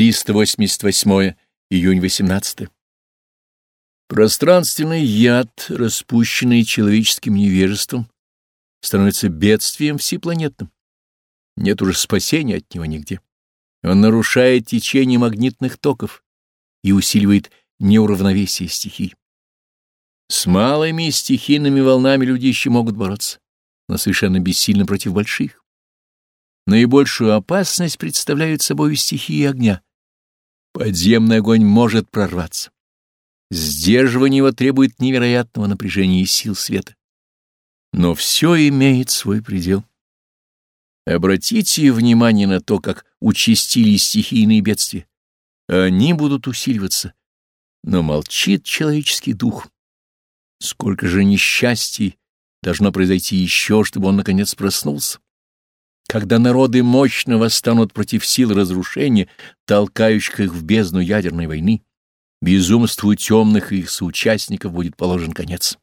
388 июнь 18 Пространственный яд, распущенный человеческим невежеством, становится бедствием всепланетным. Нет уже спасения от него нигде. Он нарушает течение магнитных токов и усиливает неуравновесие стихий. С малыми стихийными волнами люди еще могут бороться, но совершенно бессильно против больших. Наибольшую опасность представляют собой стихии огня. Подземный огонь может прорваться. Сдерживание его требует невероятного напряжения и сил света. Но все имеет свой предел. Обратите внимание на то, как участились стихийные бедствия. Они будут усиливаться, но молчит человеческий дух. Сколько же несчастий должно произойти еще, чтобы он наконец проснулся? Когда народы мощно восстанут против сил разрушения, толкающих их в бездну ядерной войны, безумству темных и их соучастников будет положен конец.